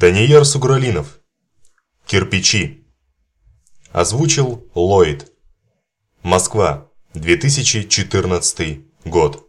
Даниэр Сугралинов. Кирпичи. Озвучил Ллойд. Москва, 2014 год.